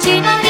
China.